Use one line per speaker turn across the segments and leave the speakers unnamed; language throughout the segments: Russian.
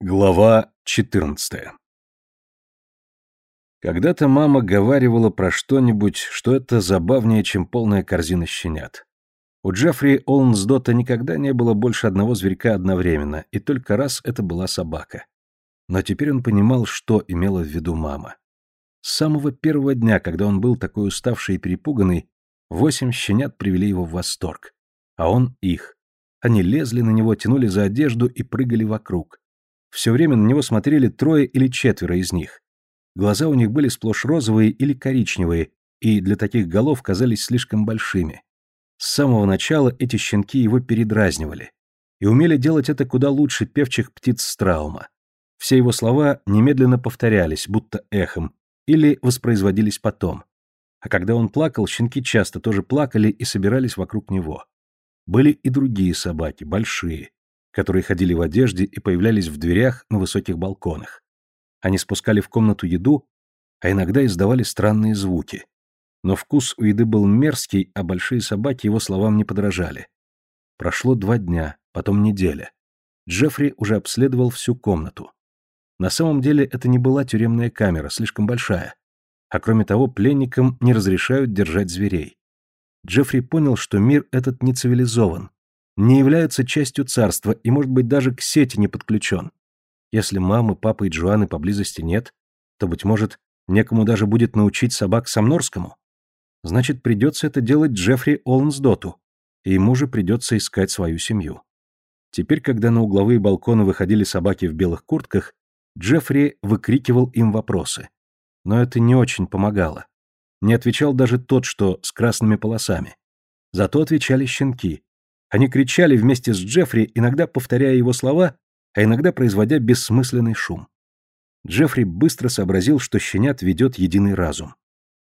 Глава 14 Когда-то мама говаривала про что-нибудь, что это забавнее, чем полная корзина щенят. У Джеффри Олнсдота никогда не было больше одного зверька одновременно, и только раз это была собака. Но теперь он понимал, что имела в виду мама. С самого первого дня, когда он был такой уставший и перепуганный, восемь щенят привели его в восторг. А он их. Они лезли на него, тянули за одежду и прыгали вокруг. Все время на него смотрели трое или четверо из них. Глаза у них были сплошь розовые или коричневые, и для таких голов казались слишком большими. С самого начала эти щенки его передразнивали. И умели делать это куда лучше певчих птиц Страума. Все его слова немедленно повторялись, будто эхом, или воспроизводились потом. А когда он плакал, щенки часто тоже плакали и собирались вокруг него. Были и другие собаки, большие, которые ходили в одежде и появлялись в дверях на высоких балконах. Они спускали в комнату еду, а иногда издавали странные звуки. Но вкус у еды был мерзкий, а большие собаки его словам не подражали. Прошло два дня, потом неделя. Джеффри уже обследовал всю комнату. На самом деле это не была тюремная камера, слишком большая. А кроме того, пленникам не разрешают держать зверей. Джеффри понял, что мир этот не цивилизован, не является частью царства и, может быть, даже к сети не подключен. Если мамы, папы и Джоанны поблизости нет, то, быть может, некому даже будет научить собак самнорскому. Значит, придется это делать Джеффри Олнсдоту, и ему же придется искать свою семью. Теперь, когда на угловые балконы выходили собаки в белых куртках, Джеффри выкрикивал им вопросы. Но это не очень помогало. Не отвечал даже тот, что с красными полосами. Зато отвечали щенки, они кричали вместе с Джеффри, иногда повторяя его слова, а иногда производя бессмысленный шум. Джеффри быстро сообразил, что щенят ведет единый разум.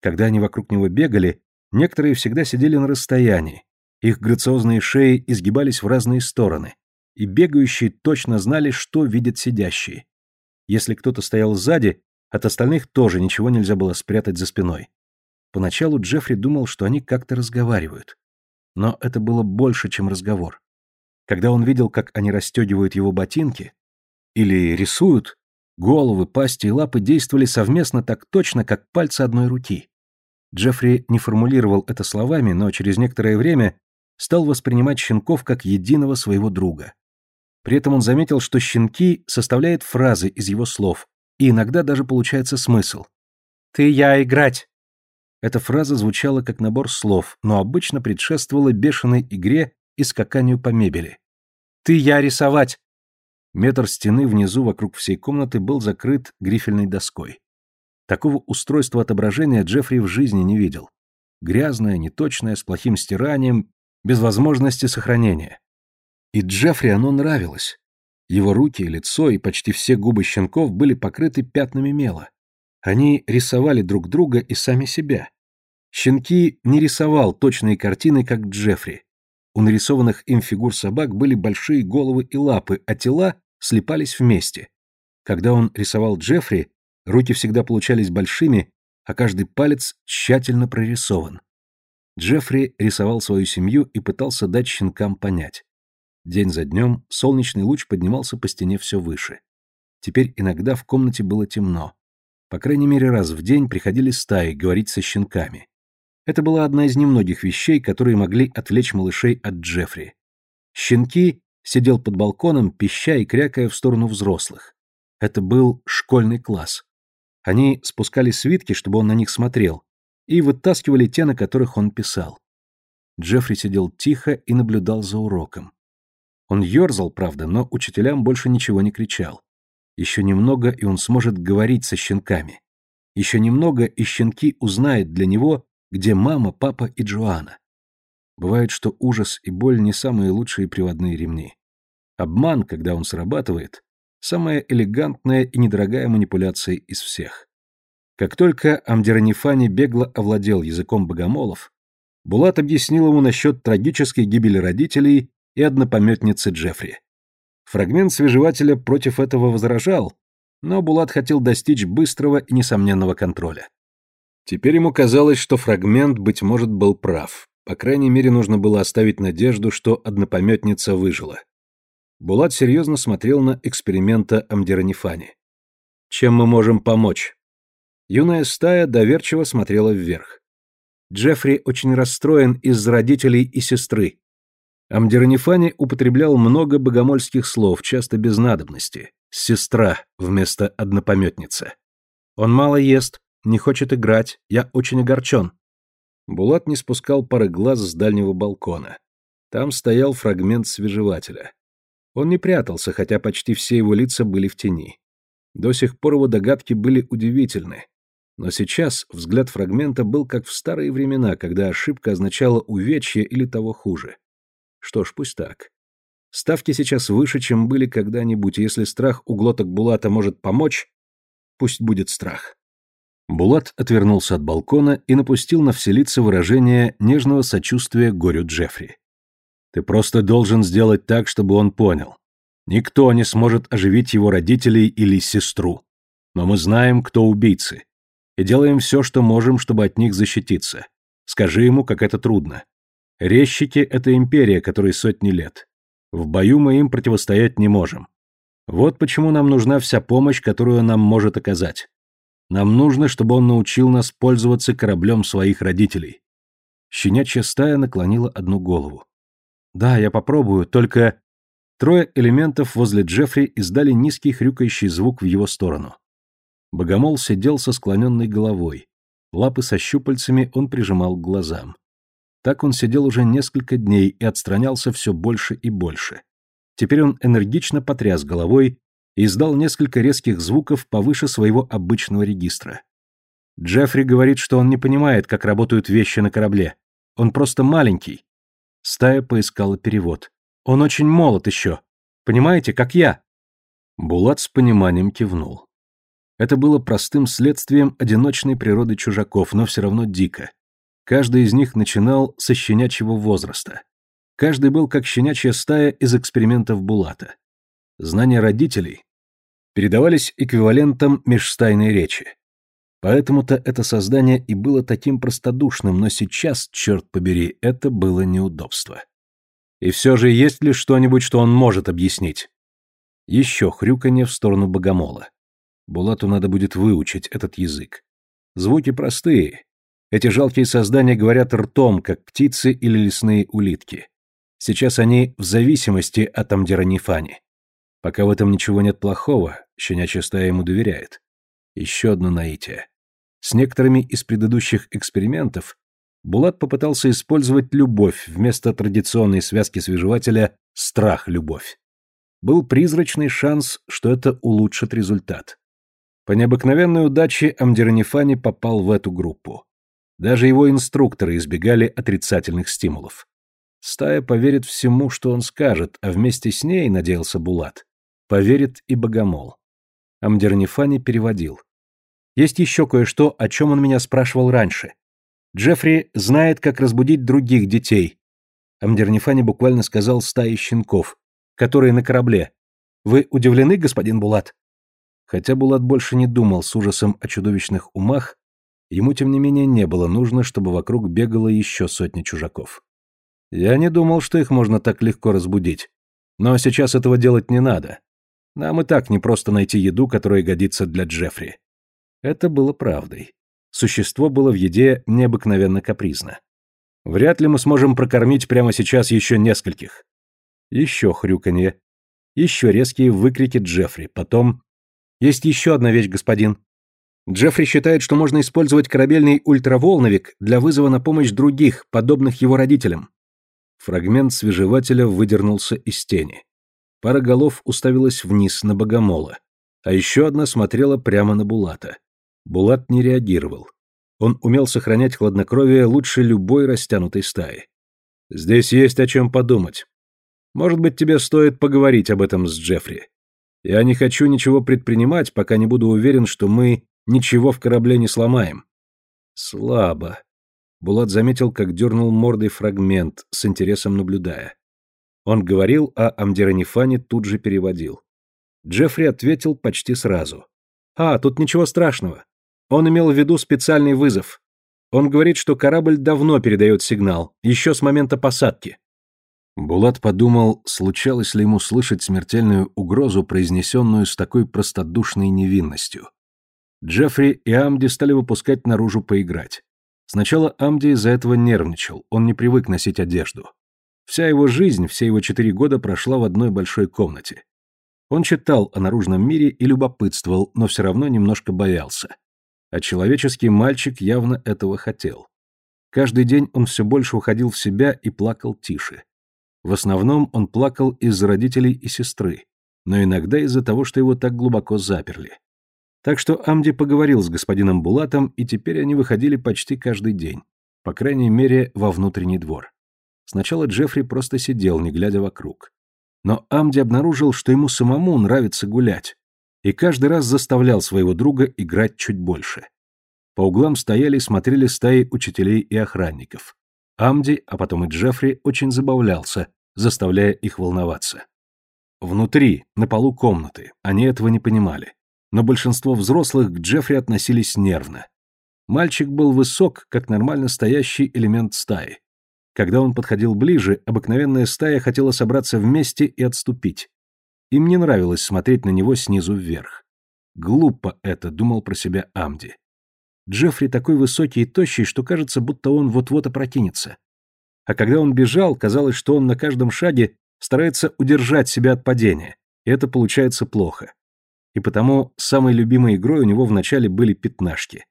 Когда они вокруг него бегали, некоторые всегда сидели на расстоянии, их грациозные шеи изгибались в разные стороны, и бегающие точно знали, что видят сидящие. Если кто-то стоял сзади, от остальных тоже ничего нельзя было спрятать за спиной. Поначалу Джеффри думал, что они как-то разговаривают. Но это было больше, чем разговор. Когда он видел, как они расстегивают его ботинки или рисуют, головы, пасти и лапы действовали совместно так точно, как пальцы одной руки. Джеффри не формулировал это словами, но через некоторое время стал воспринимать щенков как единого своего друга. При этом он заметил, что щенки составляют фразы из его слов, и иногда даже получается смысл. «Ты, я, играть!» Эта фраза звучала как набор слов, но обычно предшествовала бешеной игре и скаканию по мебели. «Ты, я рисовать!» Метр стены внизу вокруг всей комнаты был закрыт грифельной доской. Такого устройства отображения Джеффри в жизни не видел. Грязное, неточное, с плохим стиранием, без возможности сохранения. И Джеффри оно нравилось. Его руки, лицо и почти все губы щенков были покрыты пятнами мела. Они рисовали друг друга и сами себя. Щенки не рисовал точные картины, как Джеффри. У нарисованных им фигур собак были большие головы и лапы, а тела слипались вместе. Когда он рисовал Джеффри, руки всегда получались большими, а каждый палец тщательно прорисован. Джеффри рисовал свою семью и пытался дать щенкам понять. День за днем солнечный луч поднимался по стене все выше. Теперь иногда в комнате было темно. По крайней мере, раз в день приходили стаи говорить со щенками. Это была одна из немногих вещей, которые могли отвлечь малышей от Джеффри. Щенки сидел под балконом, пища и крякая в сторону взрослых. Это был школьный класс. Они спускали свитки, чтобы он на них смотрел, и вытаскивали те, на которых он писал. Джеффри сидел тихо и наблюдал за уроком. Он ерзал, правда, но учителям больше ничего не кричал. Еще немного, и он сможет говорить со щенками. Еще немного, и щенки узнают для него, где мама, папа и Джоанна. Бывает, что ужас и боль не самые лучшие приводные ремни. Обман, когда он срабатывает, самая элегантная и недорогая манипуляция из всех. Как только Амдиранифани бегло овладел языком богомолов, Булат объяснил ему насчет трагической гибели родителей и однопометницы Джеффри. Фрагмент свежевателя против этого возражал, но Булат хотел достичь быстрого и несомненного контроля. Теперь ему казалось, что фрагмент, быть может, был прав. По крайней мере, нужно было оставить надежду, что однопометница выжила. Булат серьезно смотрел на эксперимента Амдиранифани. «Чем мы можем помочь?» Юная стая доверчиво смотрела вверх. Джеффри очень расстроен из-за родителей и сестры. Амдиранифани употреблял много богомольских слов, часто без надобности. «Сестра» вместо «однопометница». Он мало ест, не хочет играть, я очень огорчен. Булат не спускал пары глаз с дальнего балкона. Там стоял фрагмент свежевателя. Он не прятался, хотя почти все его лица были в тени. До сих пор его догадки были удивительны. Но сейчас взгляд фрагмента был как в старые времена, когда ошибка означала увечье или того хуже. Что ж, пусть так. Ставки сейчас выше, чем были когда-нибудь, если страх у глоток Булата может помочь, пусть будет страх. Булат отвернулся от балкона и напустил на вселице выражение нежного сочувствия горю Джеффри. «Ты просто должен сделать так, чтобы он понял. Никто не сможет оживить его родителей или сестру. Но мы знаем, кто убийцы. И делаем все, что можем, чтобы от них защититься. Скажи ему, как это трудно. Резчики — это империя, которой сотни лет. В бою мы им противостоять не можем. Вот почему нам нужна вся помощь, которую он нам может оказать. Нам нужно, чтобы он научил нас пользоваться кораблем своих родителей. Щенячья стая наклонила одну голову. Да, я попробую, только... Трое элементов возле Джеффри издали низкий хрюкающий звук в его сторону. Богомол сидел со склоненной головой. Лапы со щупальцами он прижимал к глазам. Так он сидел уже несколько дней и отстранялся все больше и больше. Теперь он энергично потряс головой, и издал несколько резких звуков повыше своего обычного регистра. Джеффри говорит, что он не понимает, как работают вещи на корабле. Он просто маленький. Стая поискала перевод. Он очень молод еще. Понимаете, как я. Булат с пониманием кивнул. Это было простым следствием одиночной природы чужаков, но все равно дико. Каждый из них начинал со щенячьего возраста. Каждый был как щенячья стая из экспериментов Булата. Знания родителей передавались эквивалентом межстайной речи. Поэтому-то это создание и было таким простодушным, но сейчас, черт побери, это было неудобство. И все же есть ли что-нибудь, что он может объяснить? Еще хрюканье в сторону богомола. Булату надо будет выучить этот язык. Звуки простые. Эти жалкие создания говорят ртом, как птицы или лесные улитки. Сейчас они в зависимости от Амдиранифани. Пока в этом ничего нет плохого, щенячья стая ему доверяет. Еще одно наитие. С некоторыми из предыдущих экспериментов Булат попытался использовать любовь вместо традиционной связки свежевателя страх-любовь. Был призрачный шанс, что это улучшит результат. По необыкновенной удаче Амдиранифани попал в эту группу. Даже его инструкторы избегали отрицательных стимулов. Стая поверит всему, что он скажет, а вместе с ней, надеялся Булат, поверит и Богомол. Амдернифани переводил. Есть еще кое-что, о чем он меня спрашивал раньше. Джеффри знает, как разбудить других детей. Амдернифани буквально сказал стаи щенков, которые на корабле. Вы удивлены, господин Булат? Хотя Булат больше не думал с ужасом о чудовищных умах, ему, тем не менее, не было нужно, чтобы вокруг бегало еще сотни чужаков. Я не думал, что их можно так легко разбудить. Но сейчас этого делать не надо. Нам и так не просто найти еду, которая годится для Джеффри. Это было правдой. Существо было в еде необыкновенно капризно. Вряд ли мы сможем прокормить прямо сейчас еще нескольких. Еще хрюканье. Еще резкие выкрики Джеффри. Потом... Есть еще одна вещь, господин. Джеффри считает, что можно использовать корабельный ультраволновик для вызова на помощь других, подобных его родителям. Фрагмент свежевателя выдернулся из тени. Пара голов уставилась вниз на богомола, а еще одна смотрела прямо на Булата. Булат не реагировал. Он умел сохранять хладнокровие лучше любой растянутой стаи. «Здесь есть о чем подумать. Может быть, тебе стоит поговорить об этом с Джеффри. Я не хочу ничего предпринимать, пока не буду уверен, что мы ничего в корабле не сломаем». «Слабо». Булат заметил, как дернул мордой фрагмент, с интересом наблюдая. Он говорил, а Амдиранифани тут же переводил. Джеффри ответил почти сразу. «А, тут ничего страшного. Он имел в виду специальный вызов. Он говорит, что корабль давно передает сигнал, еще с момента посадки». Булат подумал, случалось ли ему слышать смертельную угрозу, произнесенную с такой простодушной невинностью. Джеффри и Амди стали выпускать наружу поиграть. Сначала Амди из-за этого нервничал, он не привык носить одежду. Вся его жизнь, все его четыре года прошла в одной большой комнате. Он читал о наружном мире и любопытствовал, но все равно немножко боялся. А человеческий мальчик явно этого хотел. Каждый день он все больше уходил в себя и плакал тише. В основном он плакал из-за родителей и сестры, но иногда из-за того, что его так глубоко заперли. Так что Амди поговорил с господином Булатом, и теперь они выходили почти каждый день, по крайней мере, во внутренний двор. Сначала Джеффри просто сидел, не глядя вокруг. Но Амди обнаружил, что ему самому нравится гулять, и каждый раз заставлял своего друга играть чуть больше. По углам стояли и смотрели стаи учителей и охранников. Амди, а потом и Джеффри, очень забавлялся, заставляя их волноваться. Внутри, на полу комнаты, они этого не понимали. Но большинство взрослых к Джеффри относились нервно. Мальчик был высок, как нормально стоящий элемент стаи. Когда он подходил ближе, обыкновенная стая хотела собраться вместе и отступить. Им не нравилось смотреть на него снизу вверх. Глупо это, думал про себя Амди. Джеффри такой высокий и тощий, что кажется, будто он вот-вот опрокинется. А когда он бежал, казалось, что он на каждом шаге старается удержать себя от падения, и это получается плохо. И потому самой любимой игрой у него вначале были пятнашки.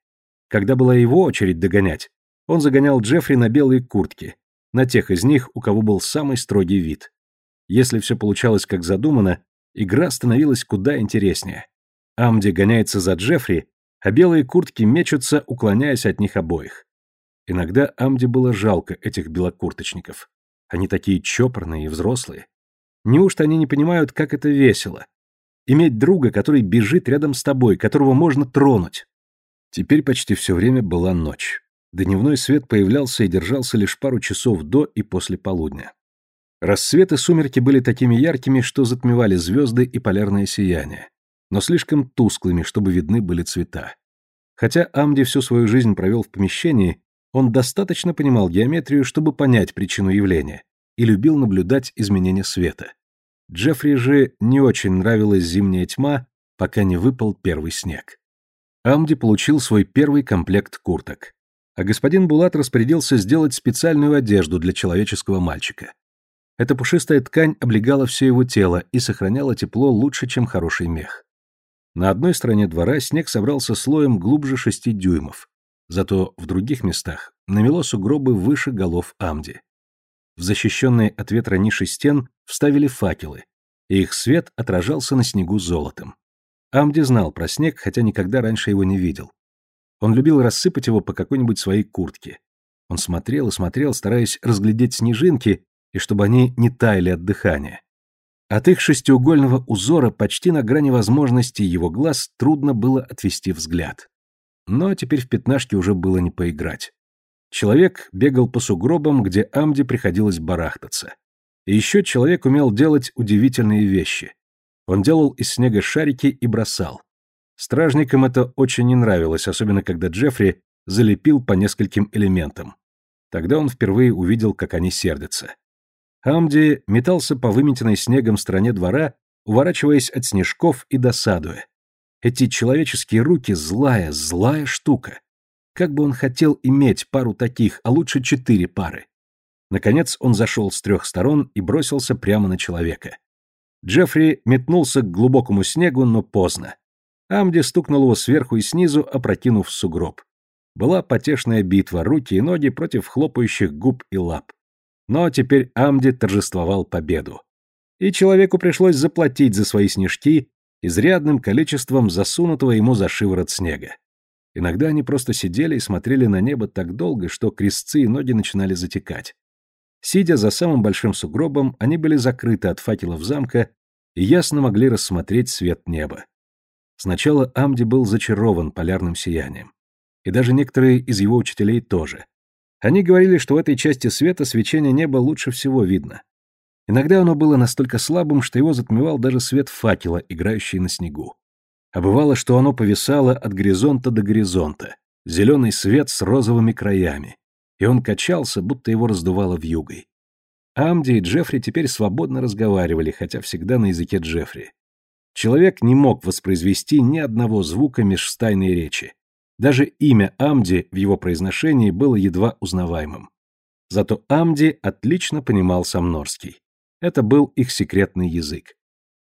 Когда была его очередь догонять, он загонял Джеффри на белые куртки, на тех из них, у кого был самый строгий вид. Если все получалось как задумано, игра становилась куда интереснее. Амди гоняется за Джеффри, а белые куртки мечутся, уклоняясь от них обоих. Иногда Амди было жалко этих белокурточников. Они такие чопорные и взрослые. Неужто они не понимают, как это весело? Иметь друга, который бежит рядом с тобой, которого можно тронуть. Теперь почти все время была ночь. Дневной свет появлялся и держался лишь пару часов до и после полудня. Рассвет и сумерки были такими яркими, что затмевали звезды и полярное сияние, но слишком тусклыми, чтобы видны были цвета. Хотя Амди всю свою жизнь провел в помещении, он достаточно понимал геометрию, чтобы понять причину явления, и любил наблюдать изменения света. Джеффри же не очень нравилась зимняя тьма, пока не выпал первый снег. Амди получил свой первый комплект курток. А господин Булат распорядился сделать специальную одежду для человеческого мальчика. Эта пушистая ткань облегала все его тело и сохраняла тепло лучше, чем хороший мех. На одной стороне двора снег собрался слоем глубже шести дюймов, Зато в других местах намело сугробы выше голов Амди. В защищенные от ветра ниши стен вставили факелы, и их свет отражался на снегу золотом. Амди знал про снег, хотя никогда раньше его не видел. Он любил рассыпать его по какой-нибудь своей куртке. Он смотрел и смотрел, стараясь разглядеть снежинки, и чтобы они не таяли от дыхания. От их шестиугольного узора почти на грани возможностей его глаз трудно было отвести взгляд. Но теперь в пятнашке уже было не поиграть. Человек бегал по сугробам, где Амди приходилось барахтаться. И еще человек умел делать удивительные вещи. Он делал из снега шарики и бросал. Стражникам это очень не нравилось, особенно когда Джеффри залепил по нескольким элементам. Тогда он впервые увидел, как они сердятся. Амди метался по выметенной снегом стороне двора, уворачиваясь от снежков и досадуя. Эти человеческие руки — злая, злая штука. Как бы он хотел иметь пару таких, а лучше четыре пары. Наконец он зашел с трех сторон и бросился прямо на человека. Джеффри метнулся к глубокому снегу, но поздно. Амди стукнул его сверху и снизу, опрокинув сугроб. Была потешная битва, руки и ноги против хлопающих губ и лап. Но теперь Амди торжествовал победу. И человеку пришлось заплатить за свои снежки, изрядным количеством засунутого ему за шиворот снега. Иногда они просто сидели и смотрели на небо так долго, что крестцы и ноги начинали затекать. Сидя за самым большим сугробом, они были закрыты от факелов замка и ясно могли рассмотреть свет неба. Сначала Амди был зачарован полярным сиянием. И даже некоторые из его учителей тоже. Они говорили, что в этой части света свечение неба лучше всего видно. Иногда оно было настолько слабым, что его затмевал даже свет факела, играющий на снегу. А бывало, что оно повисало от горизонта до горизонта, зеленый свет с розовыми краями, и он качался, будто его раздувало вьюгой. Амди и Джеффри теперь свободно разговаривали, хотя всегда на языке Джеффри. Человек не мог воспроизвести ни одного звука межстайной речи. Даже имя Амди в его произношении было едва узнаваемым. Зато Амди отлично понимал самнорский. Это был их секретный язык.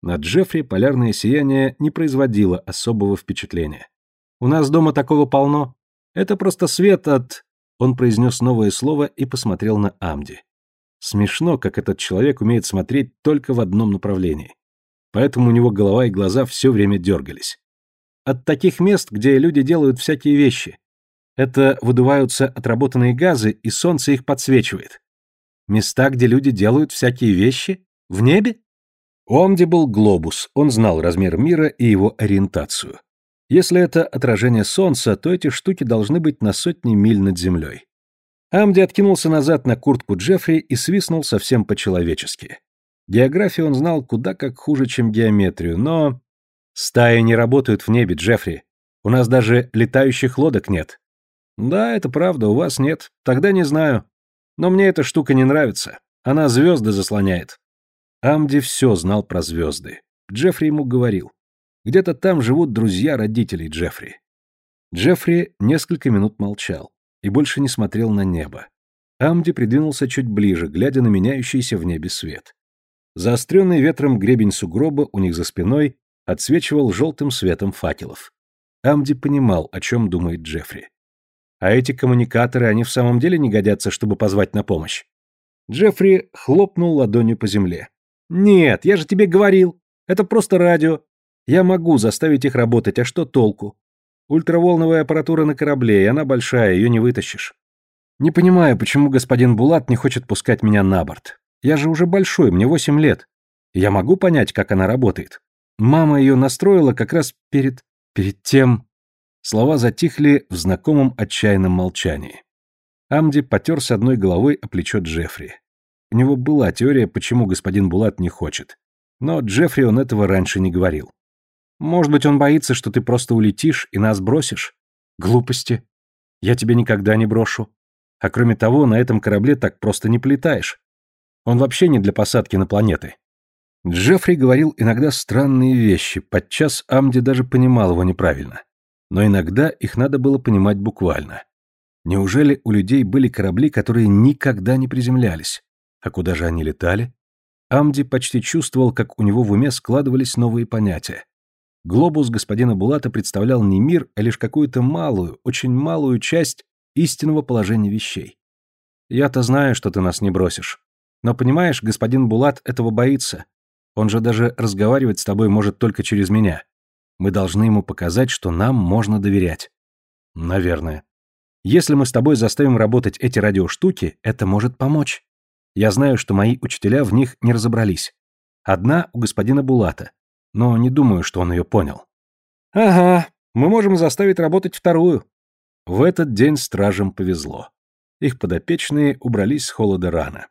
На Джеффри полярное сияние не производило особого впечатления. «У нас дома такого полно. Это просто свет от...» Он произнес новое слово и посмотрел на Амди. Смешно, как этот человек умеет смотреть только в одном направлении. Поэтому у него голова и глаза все время дергались. От таких мест, где люди делают всякие вещи. Это выдуваются отработанные газы, и солнце их подсвечивает. Места, где люди делают всякие вещи? В небе? У Амди был глобус, он знал размер мира и его ориентацию. Если это отражение солнца, то эти штуки должны быть на сотни миль над землей. Амди откинулся назад на куртку Джеффри и свистнул совсем по-человечески. Географию он знал куда как хуже, чем геометрию, но... Стаи не работают в небе, Джеффри. У нас даже летающих лодок нет. Да, это правда, у вас нет. Тогда не знаю. Но мне эта штука не нравится. Она звезды заслоняет. Амди все знал про звезды. Джеффри ему говорил. Где-то там живут друзья родителей Джеффри. Джеффри несколько минут молчал и больше не смотрел на небо. Амди придвинулся чуть ближе, глядя на меняющийся в небе свет. Заостренный ветром гребень сугроба у них за спиной отсвечивал желтым светом факелов. Амди понимал, о чем думает Джеффри. А эти коммуникаторы, они в самом деле не годятся, чтобы позвать на помощь. Джеффри хлопнул ладонью по земле. «Нет, я же тебе говорил. Это просто радио. Я могу заставить их работать, а что толку? Ультраволновая аппаратура на корабле, и она большая, ее не вытащишь. Не понимаю, почему господин Булат не хочет пускать меня на борт. Я же уже большой, мне восемь лет. Я могу понять, как она работает. Мама ее настроила как раз перед... перед тем... Слова затихли в знакомом отчаянном молчании. Амди потер с одной головой о плечо Джеффри. У него была теория, почему господин Булат не хочет. Но Джеффри он этого раньше не говорил. Может быть, он боится, что ты просто улетишь и нас бросишь? Глупости. Я тебя никогда не брошу. А кроме того, на этом корабле так просто не полетаешь. Он вообще не для посадки на планеты. Джеффри говорил иногда странные вещи, подчас Амди даже понимал его неправильно. Но иногда их надо было понимать буквально. Неужели у людей были корабли, которые никогда не приземлялись? А куда же они летали? Амди почти чувствовал, как у него в уме складывались новые понятия. Глобус господина Булата представлял не мир, а лишь какую-то малую, очень малую часть истинного положения вещей. Я-то знаю, что ты нас не бросишь. Но понимаешь, господин Булат этого боится. Он же даже разговаривать с тобой может только через меня. Мы должны ему показать, что нам можно доверять. Наверное. Если мы с тобой заставим работать эти радиоштуки, это может помочь. Я знаю, что мои учителя в них не разобрались. Одна у господина Булата, но не думаю, что он ее понял. Ага, мы можем заставить работать вторую. В этот день стражам повезло. Их подопечные убрались с холода рано.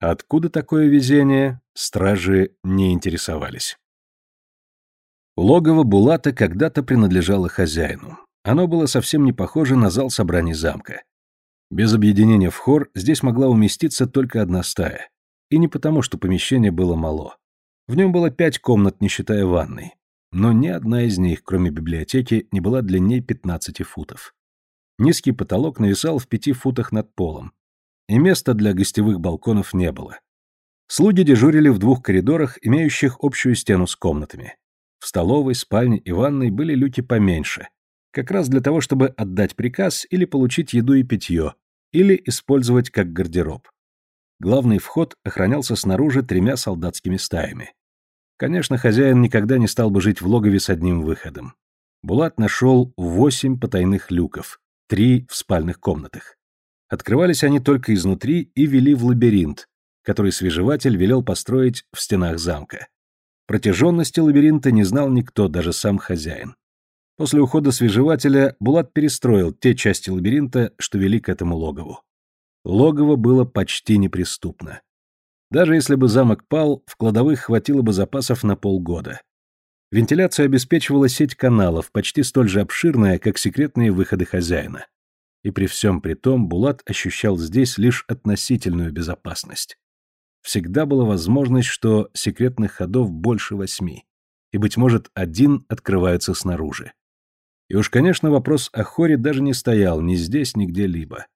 Откуда такое везение, стражи не интересовались. Логово Булата когда-то принадлежало хозяину. Оно было совсем не похоже на зал собраний замка. Без объединения в хор здесь могла уместиться только одна стая. И не потому, что помещение было мало. В нем было пять комнат, не считая ванной. Но ни одна из них, кроме библиотеки, не была длиннее 15 футов. Низкий потолок нависал в пяти футах над полом. И места для гостевых балконов не было. Слуги дежурили в двух коридорах, имеющих общую стену с комнатами. В столовой, спальне и ванной были люки поменьше, как раз для того, чтобы отдать приказ или получить еду и питье, или использовать как гардероб. Главный вход охранялся снаружи тремя солдатскими стаями. Конечно, хозяин никогда не стал бы жить в логове с одним выходом. Булат нашел восемь потайных люков, три в спальных комнатах. Открывались они только изнутри и вели в лабиринт, который свежеватель велел построить в стенах замка. Протяженности лабиринта не знал никто, даже сам хозяин. После ухода свежевателя Булат перестроил те части лабиринта, что вели к этому логову. Логово было почти неприступно. Даже если бы замок пал, в кладовых хватило бы запасов на полгода. Вентиляцию обеспечивала сеть каналов, почти столь же обширная, как секретные выходы хозяина. И при всем при том Булат ощущал здесь лишь относительную безопасность. всегда была возможность, что секретных ходов больше восьми, и, быть может, один открывается снаружи. И уж, конечно, вопрос о хоре даже не стоял ни здесь, ни где-либо.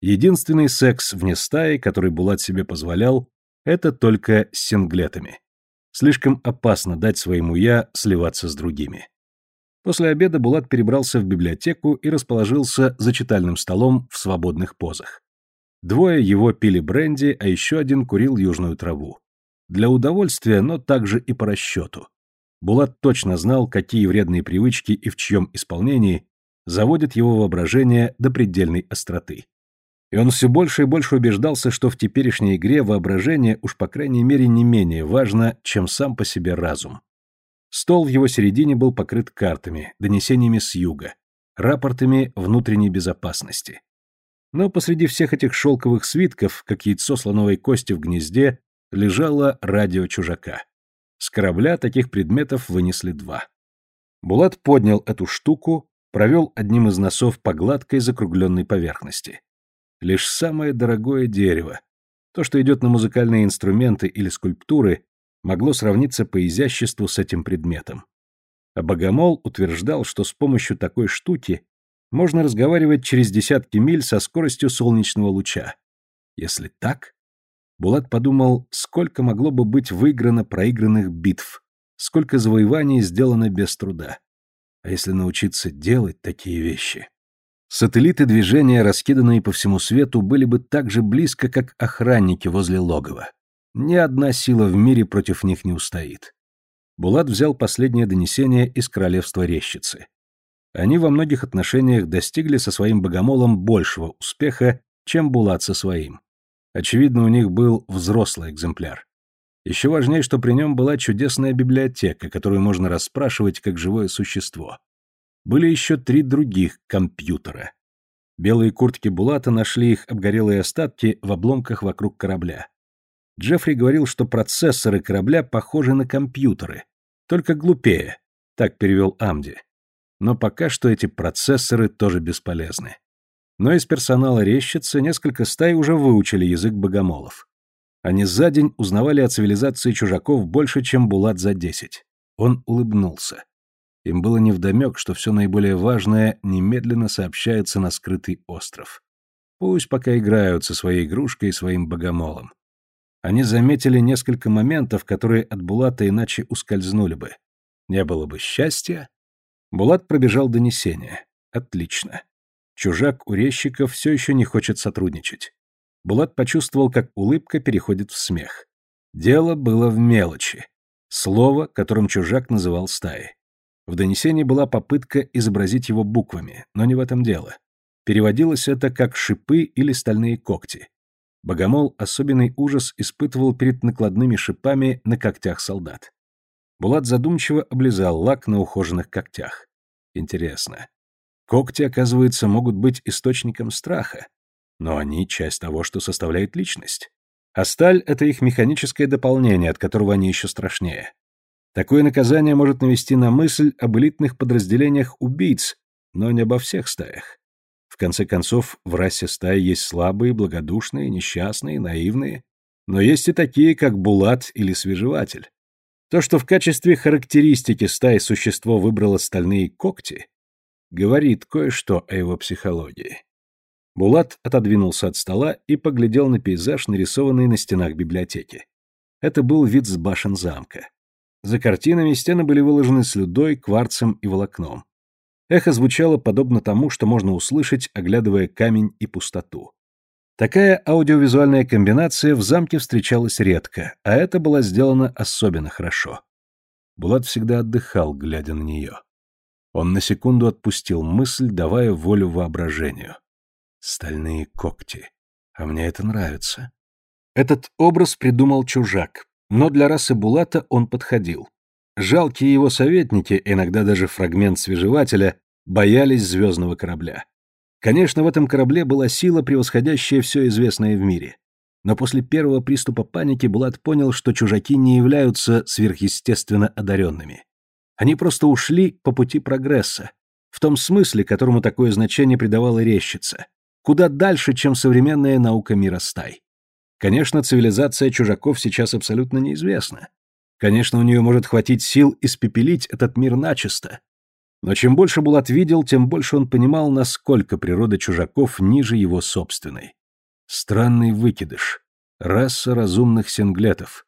Единственный секс вне стаи, который Булат себе позволял, это только с синглетами. Слишком опасно дать своему «я» сливаться с другими. После обеда Булат перебрался в библиотеку и расположился за читальным столом в свободных позах. Двое его пили бренди, а еще один курил южную траву. Для удовольствия, но также и по расчету. Булат точно знал, какие вредные привычки и в чьем исполнении заводят его воображение до предельной остроты. И он все больше и больше убеждался, что в теперешней игре воображение уж по крайней мере не менее важно, чем сам по себе разум. Стол в его середине был покрыт картами, донесениями с юга, рапортами внутренней безопасности. Но посреди всех этих шелковых свитков, как яйцо слоновой кости в гнезде, лежало радио чужака. С корабля таких предметов вынесли два. Булат поднял эту штуку, провел одним из носов по гладкой закругленной поверхности. Лишь самое дорогое дерево, то, что идет на музыкальные инструменты или скульптуры, могло сравниться по изяществу с этим предметом. А Богомол утверждал, что с помощью такой штуки можно разговаривать через десятки миль со скоростью солнечного луча. Если так, Булат подумал, сколько могло бы быть выиграно проигранных битв, сколько завоеваний сделано без труда. А если научиться делать такие вещи? Сателлиты движения, раскиданные по всему свету, были бы так же близко, как охранники возле логова. Ни одна сила в мире против них не устоит. Булат взял последнее донесение из королевства Рещицы. Они во многих отношениях достигли со своим богомолом большего успеха, чем Булат со своим. Очевидно, у них был взрослый экземпляр. Еще важнее, что при нем была чудесная библиотека, которую можно расспрашивать как живое существо. Были еще три других компьютера. Белые куртки Булата нашли их обгорелые остатки в обломках вокруг корабля. Джеффри говорил, что процессоры корабля похожи на компьютеры, только глупее, так перевел Амди. Но пока что эти процессоры тоже бесполезны. Но из персонала рещицы несколько стай уже выучили язык богомолов. Они за день узнавали о цивилизации чужаков больше, чем Булат за десять. Он улыбнулся. Им было невдомек, что все наиболее важное немедленно сообщается на скрытый остров. Пусть пока играют со своей игрушкой и своим богомолом. Они заметили несколько моментов, которые от Булата иначе ускользнули бы. Не было бы счастья. Булат пробежал донесение. Отлично. Чужак у резчиков все еще не хочет сотрудничать. Булат почувствовал, как улыбка переходит в смех. Дело было в мелочи. Слово, которым чужак называл стаи. В донесении была попытка изобразить его буквами, но не в этом дело. Переводилось это как шипы или стальные когти. Богомол особенный ужас испытывал перед накладными шипами на когтях солдат. Булат задумчиво облизал лак на ухоженных когтях. Интересно. Когти, оказывается, могут быть источником страха, но они часть того, что составляет личность. А сталь — это их механическое дополнение, от которого они еще страшнее. Такое наказание может навести на мысль об элитных подразделениях убийц, но не обо всех стаях конце концов, в расе стаи есть слабые, благодушные, несчастные, наивные, но есть и такие, как Булат или Свежеватель. То, что в качестве характеристики стаи существо выбрало стальные когти, говорит кое-что о его психологии. Булат отодвинулся от стола и поглядел на пейзаж, нарисованный на стенах библиотеки. Это был вид с башен замка. За картинами стены были выложены слюдой, кварцем и волокном. Эхо звучало подобно тому, что можно услышать, оглядывая камень и пустоту. Такая аудиовизуальная комбинация в замке встречалась редко, а это было сделано особенно хорошо. Булат всегда отдыхал, глядя на нее. Он на секунду отпустил мысль, давая волю воображению. Стальные когти. А мне это нравится. Этот образ придумал чужак, но для расы Булата он подходил. Жалкие его советники, иногда даже фрагмент свежевателя, боялись звездного корабля. Конечно, в этом корабле была сила, превосходящая все известное в мире. Но после первого приступа паники Булат понял, что чужаки не являются сверхъестественно одаренными. Они просто ушли по пути прогресса, в том смысле, которому такое значение придавала рещица, куда дальше, чем современная наука мира стай. Конечно, цивилизация чужаков сейчас абсолютно неизвестна. Конечно, у нее может хватить сил испепелить этот мир начисто. Но чем больше Булат видел, тем больше он понимал, насколько природа чужаков ниже его собственной. Странный выкидыш. Раса разумных синглетов.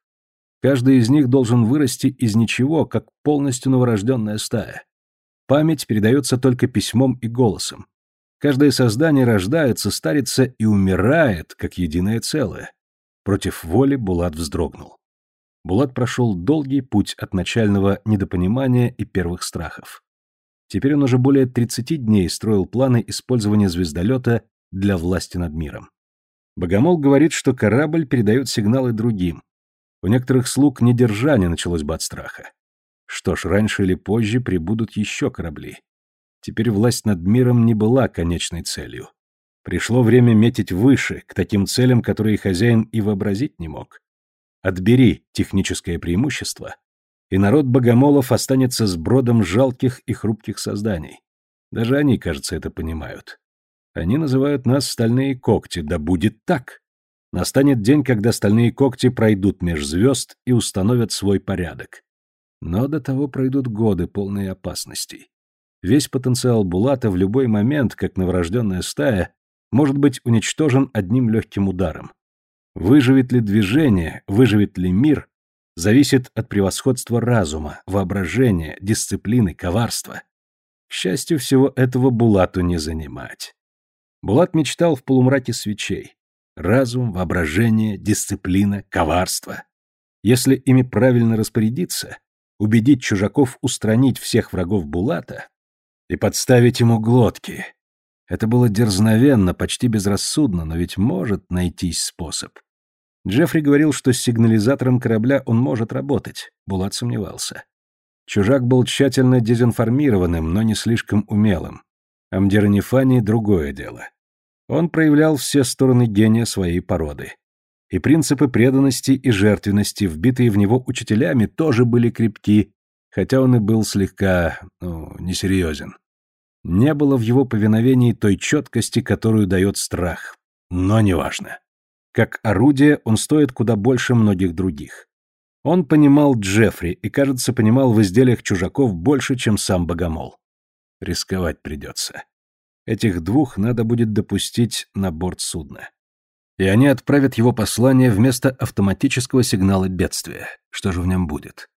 Каждый из них должен вырасти из ничего, как полностью новорожденная стая. Память передается только письмом и голосом. Каждое создание рождается, старится и умирает, как единое целое. Против воли Булат вздрогнул. Булат прошел долгий путь от начального недопонимания и первых страхов. Теперь он уже более 30 дней строил планы использования звездолета для власти над миром. Богомол говорит, что корабль передает сигналы другим. У некоторых слуг недержание началось бы от страха. Что ж, раньше или позже прибудут еще корабли. Теперь власть над миром не была конечной целью. Пришло время метить выше, к таким целям, которые хозяин и вообразить не мог. Отбери техническое преимущество, и народ богомолов останется с бродом жалких и хрупких созданий. Даже они, кажется, это понимают. Они называют нас стальные когти, да будет так. Настанет день, когда стальные когти пройдут меж звезд и установят свой порядок. Но до того пройдут годы, полные опасностей. Весь потенциал Булата в любой момент, как новорожденная стая, может быть уничтожен одним легким ударом. Выживет ли движение, выживет ли мир, зависит от превосходства разума, воображения, дисциплины, коварства. К счастью, всего этого Булату не занимать. Булат мечтал в полумраке свечей. Разум, воображение, дисциплина, коварство. Если ими правильно распорядиться, убедить чужаков устранить всех врагов Булата и подставить ему глотки, это было дерзновенно, почти безрассудно, но ведь может найтись способ. Джеффри говорил, что с сигнализатором корабля он может работать. Булат сомневался. Чужак был тщательно дезинформированным, но не слишком умелым. Амдиранифани — другое дело. Он проявлял все стороны гения своей породы. И принципы преданности и жертвенности, вбитые в него учителями, тоже были крепки, хотя он и был слегка, ну, несерьезен. Не было в его повиновении той четкости, которую дает страх. Но неважно. Как орудие он стоит куда больше многих других. Он понимал Джеффри и, кажется, понимал в изделиях чужаков больше, чем сам Богомол. Рисковать придется. Этих двух надо будет допустить на борт судна. И они отправят его послание вместо автоматического сигнала бедствия. Что же в нем будет?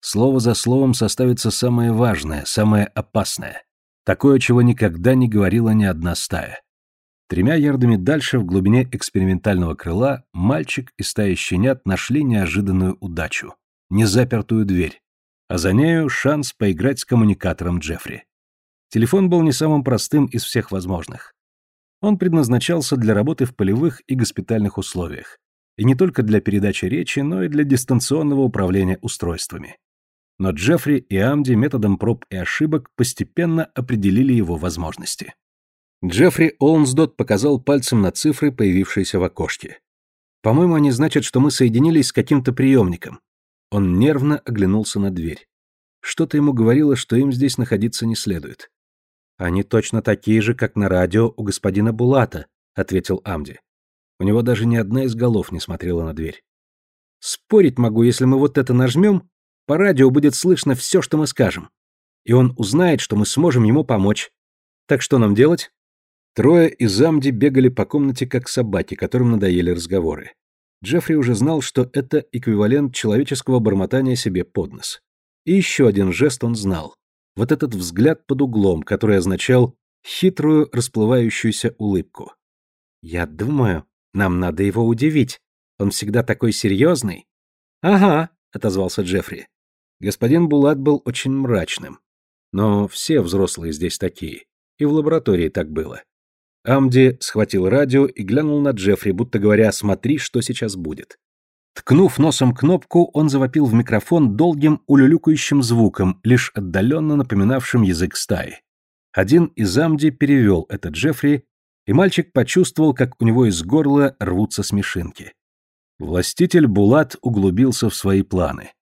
Слово за словом составится самое важное, самое опасное. Такое, чего никогда не говорила ни одна стая. Тремя ярдами дальше, в глубине экспериментального крыла, мальчик и стая щенят нашли неожиданную удачу. Незапертую дверь. А за нею шанс поиграть с коммуникатором Джеффри. Телефон был не самым простым из всех возможных. Он предназначался для работы в полевых и госпитальных условиях. И не только для передачи речи, но и для дистанционного управления устройствами но Джеффри и Амди методом проб и ошибок постепенно определили его возможности. Джеффри Олнсдот показал пальцем на цифры, появившиеся в окошке. «По-моему, они значат, что мы соединились с каким-то приемником». Он нервно оглянулся на дверь. Что-то ему говорило, что им здесь находиться не следует. «Они точно такие же, как на радио у господина Булата», — ответил Амди. У него даже ни одна из голов не смотрела на дверь. «Спорить могу, если мы вот это нажмем, по радио будет слышно все, что мы скажем. И он узнает, что мы сможем ему помочь. Так что нам делать? Трое из Амди бегали по комнате как собаки, которым надоели разговоры. Джеффри уже знал, что это эквивалент человеческого бормотания себе под нос. И еще один жест он знал. Вот этот взгляд под углом, который означал хитрую расплывающуюся улыбку. «Я думаю, нам надо его удивить. Он всегда такой серьезный». «Ага», — отозвался Джеффри. Господин Булат был очень мрачным. Но все взрослые здесь такие. И в лаборатории так было. Амди схватил радио и глянул на Джеффри, будто говоря «смотри, что сейчас будет». Ткнув носом кнопку, он завопил в микрофон долгим улюлюкающим звуком, лишь отдаленно напоминавшим язык стаи. Один из Амди перевел это Джеффри, и мальчик почувствовал, как у него из горла рвутся смешинки. Властитель Булат углубился в свои планы.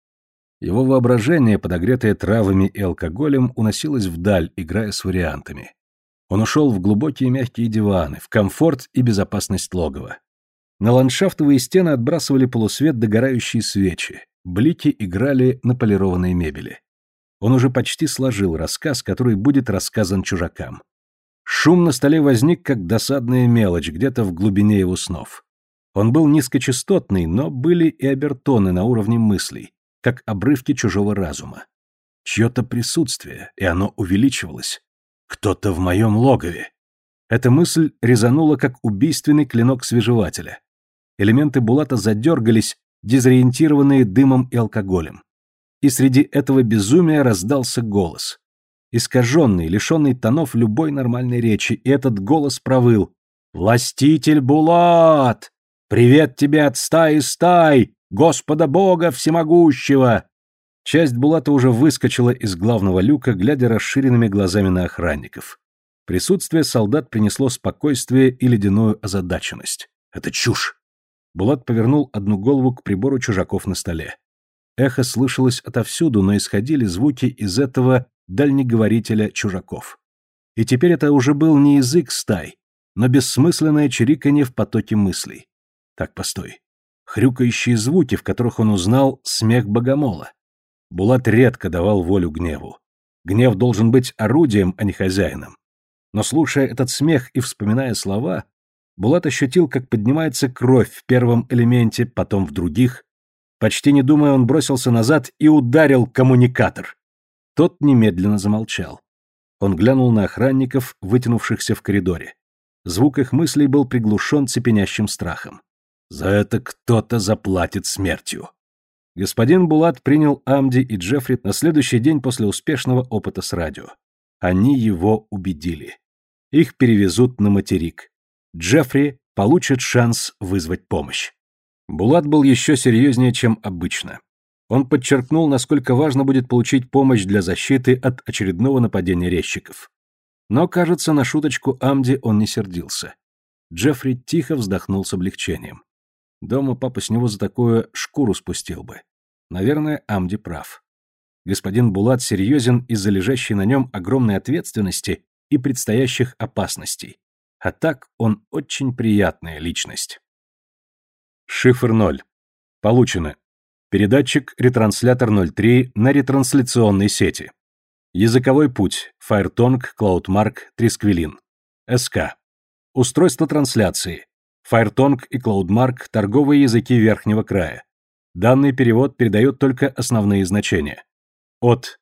Его воображение, подогретое травами и алкоголем, уносилось вдаль, играя с вариантами. Он ушел в глубокие мягкие диваны, в комфорт и безопасность логова. На ландшафтовые стены отбрасывали полусвет догорающие свечи, блики играли на полированной мебели. Он уже почти сложил рассказ, который будет рассказан чужакам. Шум на столе возник как досадная мелочь где-то в глубине его снов. Он был низкочастотный, но были и обертоны на уровне мыслей, как обрывки чужого разума. Чье-то присутствие, и оно увеличивалось. Кто-то в моем логове. Эта мысль резанула, как убийственный клинок свежевателя. Элементы Булата задергались, дезориентированные дымом и алкоголем. И среди этого безумия раздался голос. Искаженный, лишенный тонов любой нормальной речи, и этот голос провыл. «Властитель Булат! Привет тебе от стаи стай! Господа Бога Всемогущего!» Часть Булата уже выскочила из главного люка, глядя расширенными глазами на охранников. Присутствие солдат принесло спокойствие и ледяную озадаченность. «Это чушь!» Булат повернул одну голову к прибору чужаков на столе. Эхо слышалось отовсюду, но исходили звуки из этого дальнеговорителя чужаков. И теперь это уже был не язык стай, но бессмысленное чириканье в потоке мыслей. Так, постой. Хрюкающие звуки, в которых он узнал смех богомола. Булат редко давал волю гневу. Гнев должен быть орудием, а не хозяином. Но слушая этот смех и вспоминая слова, Булат ощутил, как поднимается кровь в первом элементе, потом в других. Почти не думая, он бросился назад и ударил коммуникатор. Тот немедленно замолчал. Он глянул на охранников, вытянувшихся в коридоре. Звук их мыслей был приглушен цепенящим страхом. «За это кто-то заплатит смертью». Господин Булат принял Амди и Джеффри на следующий день после успешного опыта с радио. Они его убедили. Их перевезут на материк. Джеффри получит шанс вызвать помощь. Булат был еще серьезнее, чем обычно. Он подчеркнул, насколько важно будет получить помощь для защиты от очередного нападения резчиков. Но, кажется, на шуточку Амди он не сердился. Джеффри тихо вздохнул с облегчением. Дома папа с него за такое шкуру спустил бы. Наверное, Амди прав. Господин Булат серьезен из-за лежащей на нем огромной ответственности и предстоящих опасностей. А так он очень приятная личность. Шифр 0. Получено. Передатчик ретранслятор 03 на ретрансляционной сети. Языковой путь. Firetong, CloudMark, Трисквилин. СК. Устройство трансляции. Firetong и CloudMark – торговые языки верхнего края. Данный перевод передает только основные значения. От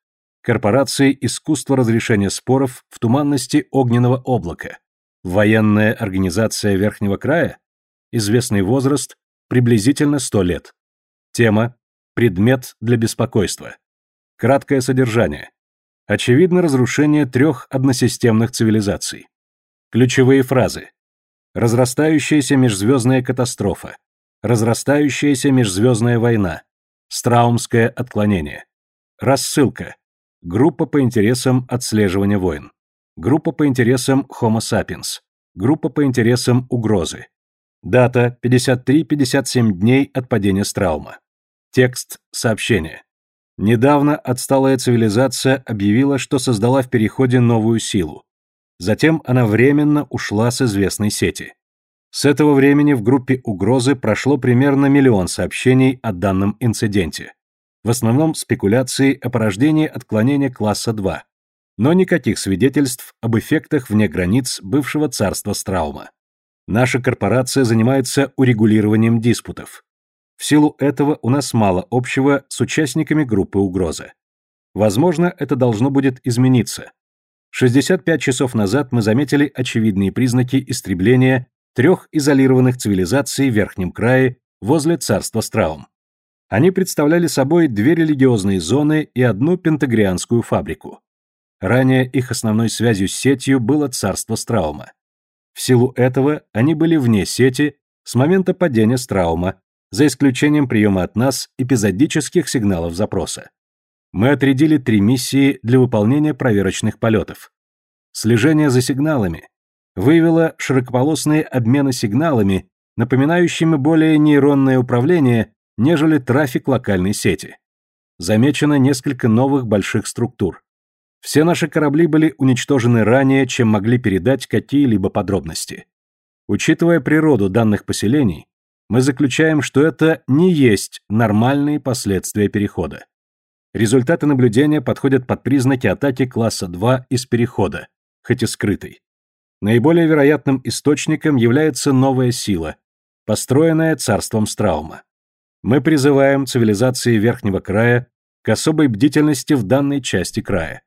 Корпорации искусство разрешения споров в туманности огненного облака. Военная организация Верхнего края. Известный возраст приблизительно 100 лет. Тема предмет для беспокойства. Краткое содержание. Очевидно разрушение трех односистемных цивилизаций. Ключевые фразы. Разрастающаяся межзвездная катастрофа. Разрастающаяся межзвездная война. Страумское отклонение. Рассылка. Группа по интересам отслеживания войн. Группа по интересам Homo sapiens. Группа по интересам угрозы. Дата 53-57 дней от падения Страума. Текст сообщения. Недавно отсталая цивилизация объявила, что создала в переходе новую силу. Затем она временно ушла с известной сети. С этого времени в группе угрозы прошло примерно миллион сообщений о данном инциденте. В основном спекуляции о порождении отклонения класса 2, но никаких свидетельств об эффектах вне границ бывшего царства Страума. Наша корпорация занимается урегулированием диспутов. В силу этого у нас мало общего с участниками группы угрозы. Возможно, это должно будет измениться. 65 часов назад мы заметили очевидные признаки истребления трех изолированных цивилизаций в Верхнем крае возле царства Страум. Они представляли собой две религиозные зоны и одну пентагрианскую фабрику. Ранее их основной связью с сетью было царство Страума. В силу этого они были вне сети с момента падения Страума, за исключением приема от нас эпизодических сигналов запроса мы отрядили три миссии для выполнения проверочных полетов. Слежение за сигналами выявило широкополосные обмены сигналами, напоминающими более нейронное управление, нежели трафик локальной сети. Замечено несколько новых больших структур. Все наши корабли были уничтожены ранее, чем могли передать какие-либо подробности. Учитывая природу данных поселений, мы заключаем, что это не есть нормальные последствия перехода. Результаты наблюдения подходят под признаки атаки класса 2 из перехода, хоть и скрытой. Наиболее вероятным источником является новая сила, построенная царством Страума. Мы призываем цивилизации Верхнего края к особой бдительности в данной части края.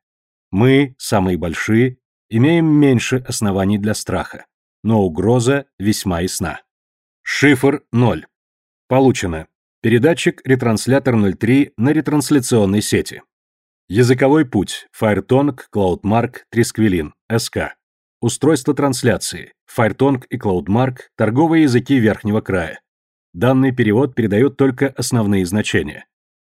Мы, самые большие, имеем меньше оснований для страха, но угроза весьма ясна. Шифр 0. Получено. Передатчик ретранслятор 03 на ретрансляционной сети. Языковой путь. FireTongue, CloudMark, Трисквилин, СК. Устройство трансляции. FireTongue и CloudMark – торговые языки верхнего края. Данный перевод передает только основные значения.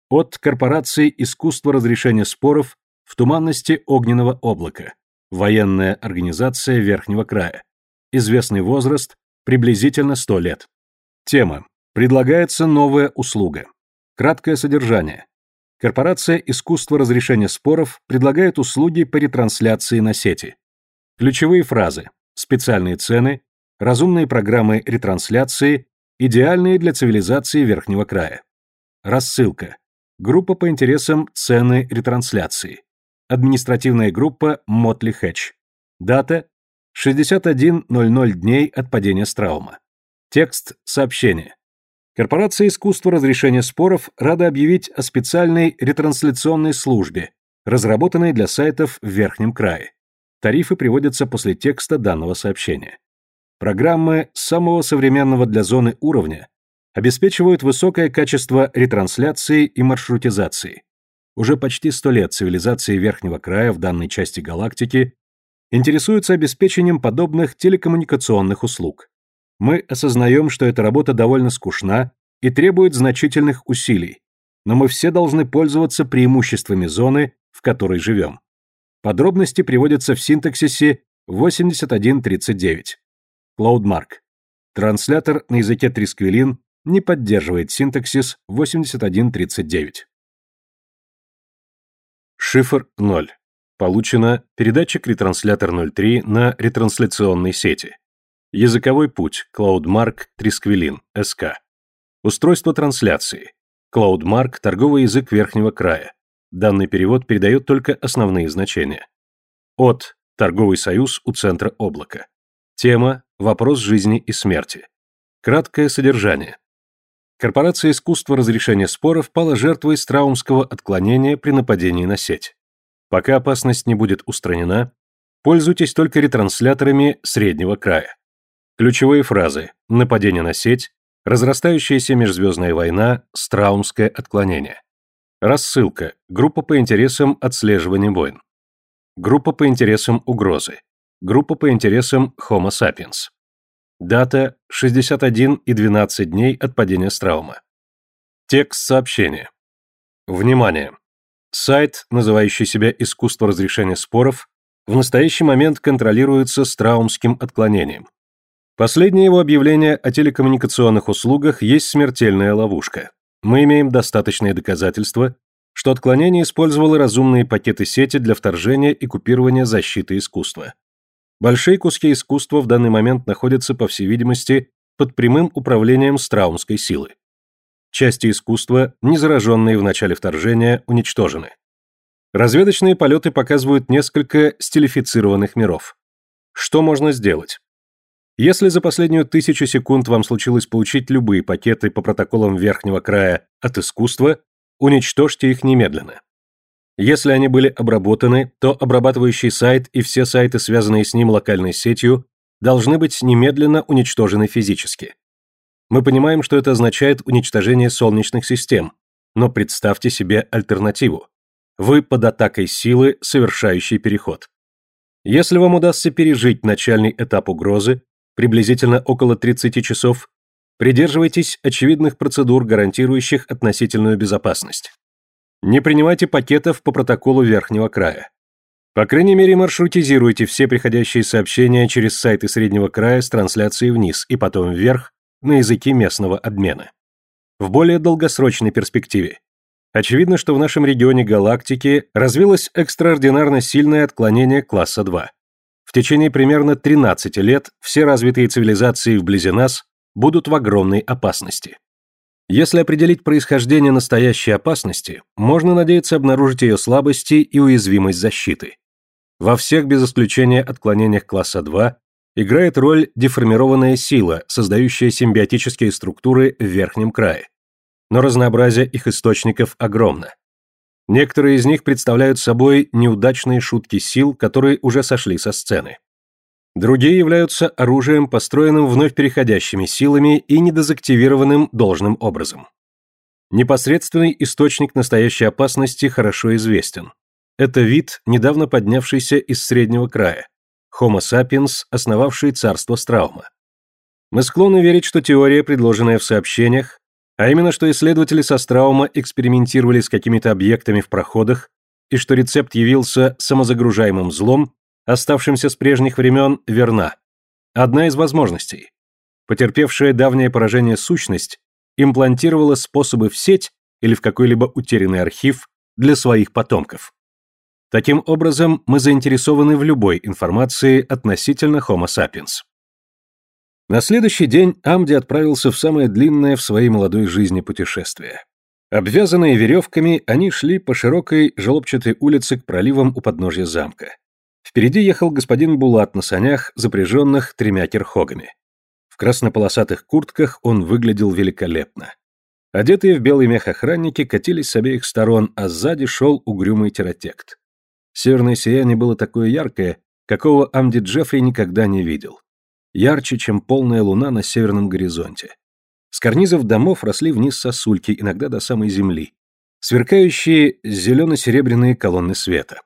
От корпорации «Искусство разрешения споров» в туманности огненного облака. Военная организация верхнего края. Известный возраст Приблизительно 100 лет. Тема. Предлагается новая услуга. Краткое содержание. Корпорация искусства разрешения споров предлагает услуги по ретрансляции на сети. Ключевые фразы. Специальные цены, разумные программы ретрансляции, идеальные для цивилизации верхнего края. Рассылка. Группа по интересам цены ретрансляции. Административная группа Мотли Хэтч. Дата 61.00 дней от падения Страума. Текст сообщения. Корпорация искусства разрешения споров рада объявить о специальной ретрансляционной службе, разработанной для сайтов в Верхнем крае. Тарифы приводятся после текста данного сообщения. Программы самого современного для зоны уровня обеспечивают высокое качество ретрансляции и маршрутизации. Уже почти сто лет цивилизации Верхнего края в данной части галактики интересуются обеспечением подобных телекоммуникационных услуг. Мы осознаем, что эта работа довольно скучна и требует значительных усилий, но мы все должны пользоваться преимуществами зоны, в которой живем. Подробности приводятся в синтаксисе 8139. Клаудмарк. Транслятор на языке Трисквилин не поддерживает синтаксис 8139. Шифр 0. Получено передатчик-ретранслятор 03 на ретрансляционной сети. Языковой путь CloudMark Трисквилин, СК. Устройство трансляции. CloudMark – торговый язык верхнего края. Данный перевод передает только основные значения. От – торговый союз у центра облака. Тема – вопрос жизни и смерти. Краткое содержание. Корпорация искусства разрешения споров пала жертвой страумского отклонения при нападении на сеть. Пока опасность не будет устранена, пользуйтесь только ретрансляторами среднего края. Ключевые фразы «нападение на сеть», «разрастающаяся межзвездная война», «страумское отклонение». Рассылка. Группа по интересам отслеживания войн. Группа по интересам угрозы. Группа по интересам Homo sapiens. Дата 61 и 12 дней от падения Страума. Текст сообщения. Внимание! Сайт, называющий себя «Искусство разрешения споров», в настоящий момент контролируется страумским отклонением. Последнее его объявление о телекоммуникационных услугах есть смертельная ловушка. Мы имеем достаточные доказательства, что отклонение использовало разумные пакеты сети для вторжения и купирования защиты искусства. Большие куски искусства в данный момент находятся, по всей видимости, под прямым управлением страумской силы. Части искусства, не зараженные в начале вторжения, уничтожены. Разведочные полеты показывают несколько стилифицированных миров. Что можно сделать? Если за последнюю тысячу секунд вам случилось получить любые пакеты по протоколам верхнего края от искусства, уничтожьте их немедленно. Если они были обработаны, то обрабатывающий сайт и все сайты, связанные с ним локальной сетью, должны быть немедленно уничтожены физически. Мы понимаем, что это означает уничтожение солнечных систем, но представьте себе альтернативу. Вы под атакой силы, совершающей переход. Если вам удастся пережить начальный этап угрозы, приблизительно около 30 часов, придерживайтесь очевидных процедур, гарантирующих относительную безопасность. Не принимайте пакетов по протоколу верхнего края. По крайней мере, маршрутизируйте все приходящие сообщения через сайты среднего края с трансляцией вниз и потом вверх на языке местного обмена. В более долгосрочной перспективе. Очевидно, что в нашем регионе галактики развилось экстраординарно сильное отклонение класса 2. В течение примерно 13 лет все развитые цивилизации вблизи нас будут в огромной опасности. Если определить происхождение настоящей опасности, можно надеяться обнаружить ее слабости и уязвимость защиты. Во всех без исключения отклонениях класса 2 играет роль деформированная сила, создающая симбиотические структуры в верхнем крае. Но разнообразие их источников огромно. Некоторые из них представляют собой неудачные шутки сил, которые уже сошли со сцены. Другие являются оружием, построенным вновь переходящими силами и недозактивированным должным образом. Непосредственный источник настоящей опасности хорошо известен. Это вид, недавно поднявшийся из среднего края, Homo sapiens, основавший царство Страума. Мы склонны верить, что теория, предложенная в сообщениях, а именно, что исследователи со Страума экспериментировали с какими-то объектами в проходах, и что рецепт явился самозагружаемым злом, оставшимся с прежних времен, верна. Одна из возможностей. Потерпевшая давнее поражение сущность имплантировала способы в сеть или в какой-либо утерянный архив для своих потомков. Таким образом, мы заинтересованы в любой информации относительно Homo sapiens. На следующий день Амди отправился в самое длинное в своей молодой жизни путешествие. Обвязанные веревками, они шли по широкой желобчатой улице к проливам у подножья замка. Впереди ехал господин Булат на санях, запряженных тремя кирхогами. В краснополосатых куртках он выглядел великолепно. Одетые в белый мех охранники катились с обеих сторон, а сзади шел угрюмый терротект. Северное сияние было такое яркое, какого Амди Джеффри никогда не видел. Ярче, чем полная луна на северном горизонте. С карнизов домов росли вниз сосульки, иногда до самой земли. Сверкающие зелено-серебряные колонны света.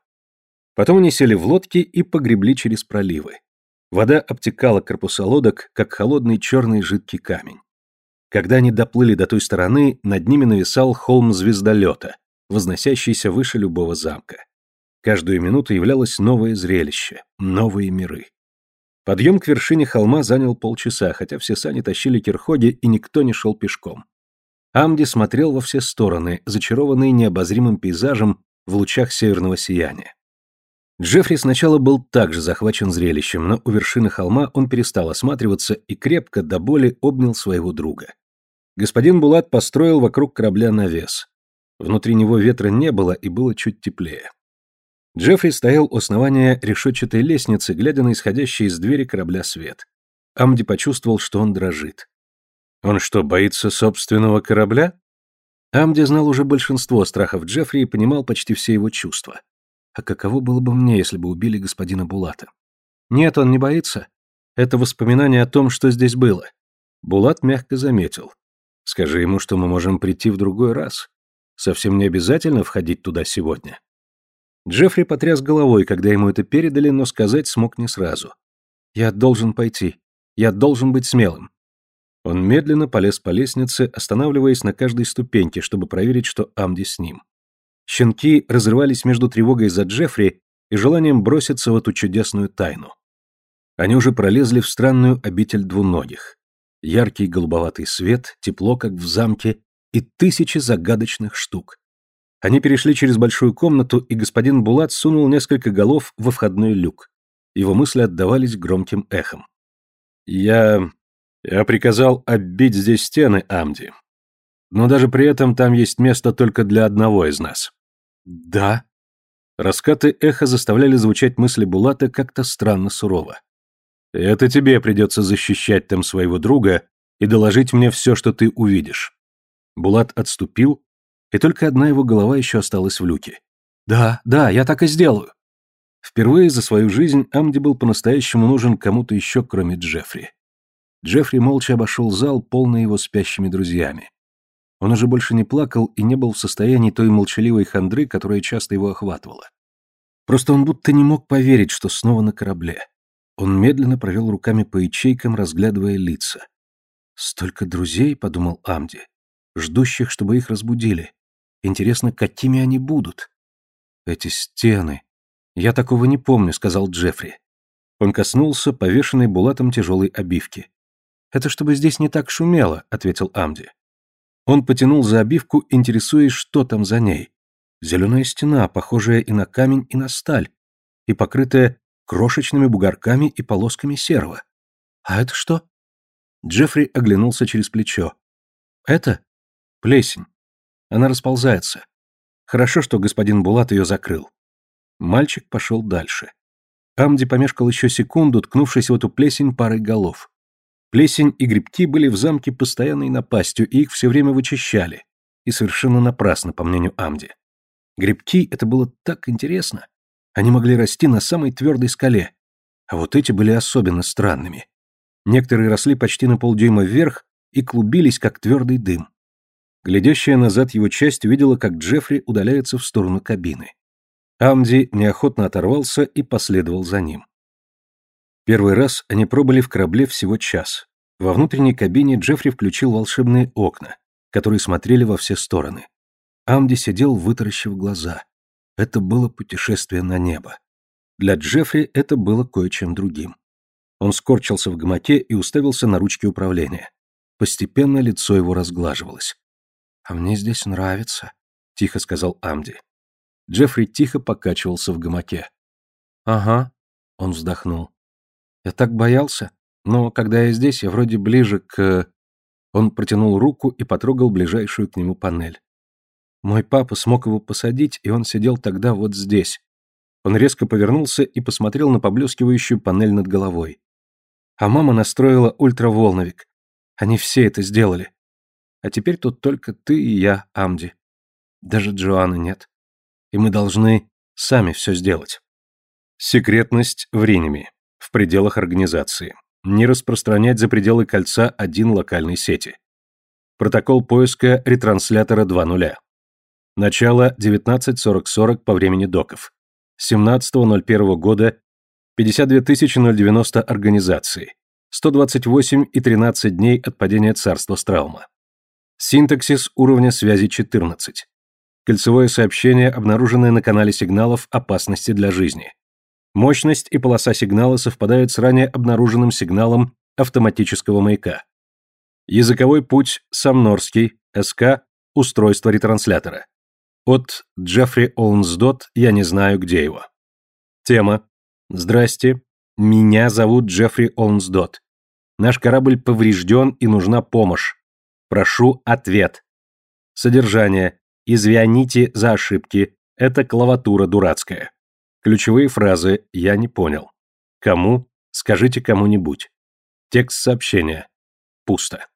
Потом они сели в лодки и погребли через проливы. Вода обтекала корпуса лодок, как холодный черный жидкий камень. Когда они доплыли до той стороны, над ними нависал холм звездолета, возносящийся выше любого замка. Каждую минуту являлось новое зрелище, новые миры. Подъем к вершине холма занял полчаса, хотя все сани тащили кирхоги, и никто не шел пешком. Амди смотрел во все стороны, зачарованный необозримым пейзажем в лучах северного сияния. Джеффри сначала был также захвачен зрелищем, но у вершины холма он перестал осматриваться и крепко до боли обнял своего друга. Господин Булат построил вокруг корабля навес. Внутри него ветра не было и было чуть теплее. Джеффри стоял у основания решетчатой лестницы, глядя на исходящий из двери корабля свет. Амди почувствовал, что он дрожит. Он что, боится собственного корабля? Амди знал уже большинство страхов Джеффри и понимал почти все его чувства. А каково было бы мне, если бы убили господина Булата? Нет, он не боится. Это воспоминание о том, что здесь было. Булат мягко заметил. Скажи ему, что мы можем прийти в другой раз. Совсем не обязательно входить туда сегодня. Джеффри потряс головой, когда ему это передали, но сказать смог не сразу. «Я должен пойти. Я должен быть смелым». Он медленно полез по лестнице, останавливаясь на каждой ступеньке, чтобы проверить, что Амди с ним. Щенки разрывались между тревогой за Джеффри и желанием броситься в эту чудесную тайну. Они уже пролезли в странную обитель двуногих. Яркий голубоватый свет, тепло, как в замке, и тысячи загадочных штук. Они перешли через большую комнату, и господин Булат сунул несколько голов во входной люк. Его мысли отдавались громким эхом. «Я... я приказал оббить здесь стены, Амди. Но даже при этом там есть место только для одного из нас». «Да». Раскаты эха заставляли звучать мысли Булата как-то странно сурово. «Это тебе придется защищать там своего друга и доложить мне все, что ты увидишь». Булат отступил, и только одна его голова еще осталась в люке. «Да, да, я так и сделаю». Впервые за свою жизнь Амди был по-настоящему нужен кому-то еще, кроме Джеффри. Джеффри молча обошел зал, полный его спящими друзьями. Он уже больше не плакал и не был в состоянии той молчаливой хандры, которая часто его охватывала. Просто он будто не мог поверить, что снова на корабле. Он медленно провел руками по ячейкам, разглядывая лица. «Столько друзей», — подумал Амди, — «ждущих, чтобы их разбудили. Интересно, какими они будут?» «Эти стены. Я такого не помню», — сказал Джеффри. Он коснулся повешенной булатом тяжелой обивки. «Это чтобы здесь не так шумело», — ответил Амди. Он потянул за обивку, интересуясь, что там за ней. Зеленая стена, похожая и на камень, и на сталь, и покрытая крошечными бугорками и полосками серого. А это что? Джеффри оглянулся через плечо. «Это? Плесень. Она расползается. Хорошо, что господин Булат ее закрыл». Мальчик пошел дальше. Амди помешкал еще секунду, ткнувшись в эту плесень парой голов. Плесень и грибки были в замке постоянной напастью, и их все время вычищали. И совершенно напрасно, по мнению Амди. Грибки — это было так интересно. Они могли расти на самой твердой скале. А вот эти были особенно странными. Некоторые росли почти на полдюйма вверх и клубились, как твердый дым. Глядящая назад его часть увидела, как Джеффри удаляется в сторону кабины. Амди неохотно оторвался и последовал за ним. Первый раз они пробыли в корабле всего час. Во внутренней кабине Джеффри включил волшебные окна, которые смотрели во все стороны. Амди сидел, вытаращив глаза. Это было путешествие на небо. Для Джеффри это было кое-чем другим. Он скорчился в гамаке и уставился на ручки управления. Постепенно лицо его разглаживалось. «А мне здесь нравится», — тихо сказал Амди. Джеффри тихо покачивался в гамаке. «Ага», — он вздохнул. «Я так боялся, но когда я здесь, я вроде ближе к...» Он протянул руку и потрогал ближайшую к нему панель. Мой папа смог его посадить, и он сидел тогда вот здесь. Он резко повернулся и посмотрел на поблескивающую панель над головой. А мама настроила ультраволновик. Они все это сделали. А теперь тут только ты и я, Амди. Даже Джоанны нет. И мы должны сами все сделать. Секретность в Риниме. В пределах организации. Не распространять за пределы кольца один локальной сети. Протокол поиска ретранслятора 2.0. Начало 19.40-40 по времени доков. 17.01 года 52090 организаций. 128 и 13 дней от падения царства Страума. Синтаксис уровня связи 14. Кольцевое сообщение, обнаруженное на канале сигналов опасности для жизни. Мощность и полоса сигнала совпадают с ранее обнаруженным сигналом автоматического маяка. Языковой путь Самнорский, СК, устройство ретранслятора. От Джеффри Олнсдот «Я не знаю, где его». Тема. Здрасте. Меня зовут Джеффри Олнсдот. Наш корабль поврежден и нужна помощь. Прошу ответ. Содержание. Извините за ошибки. Это клаватура дурацкая. Ключевые фразы я не понял. Кому? Скажите кому-нибудь. Текст сообщения. Пусто.